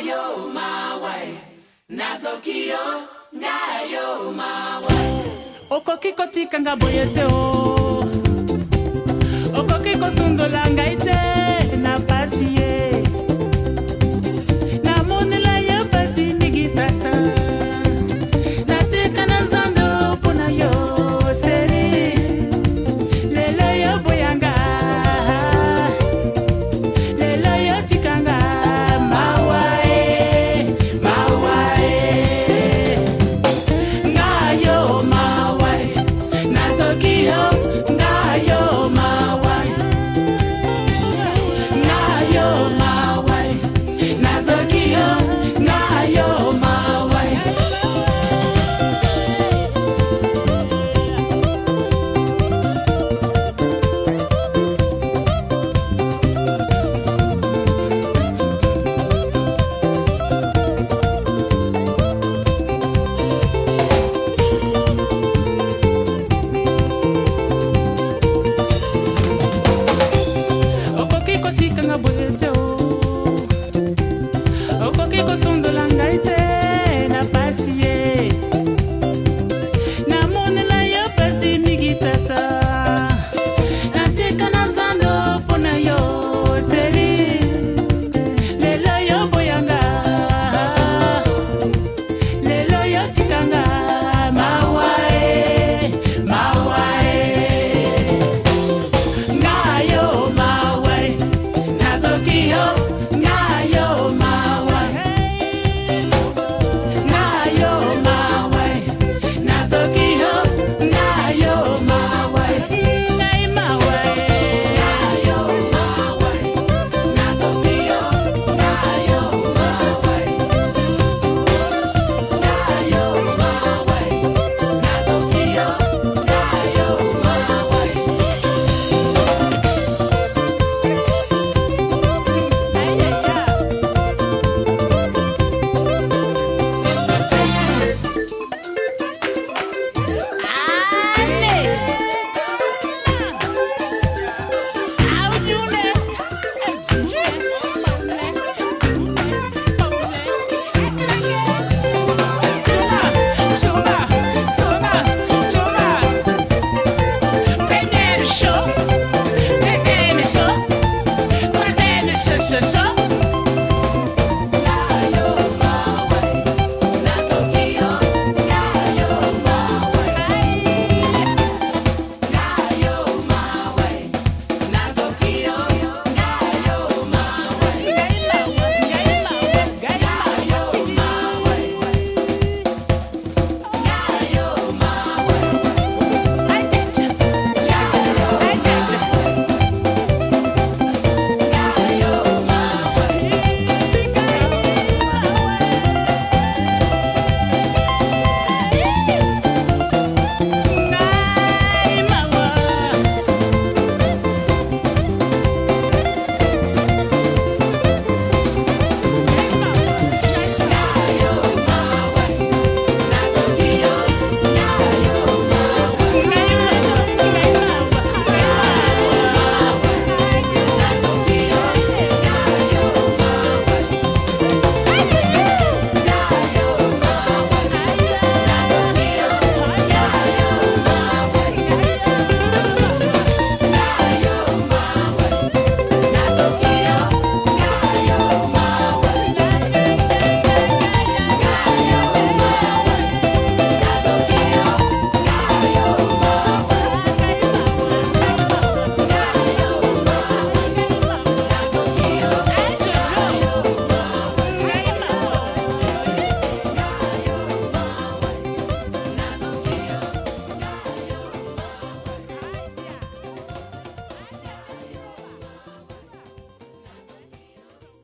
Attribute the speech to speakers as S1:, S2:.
S1: ngayo mawe. Nazo kio ngayo mawe. Okokikotika nga boye te o okokikosundola ngai te okoki kosundola ngai te na pasi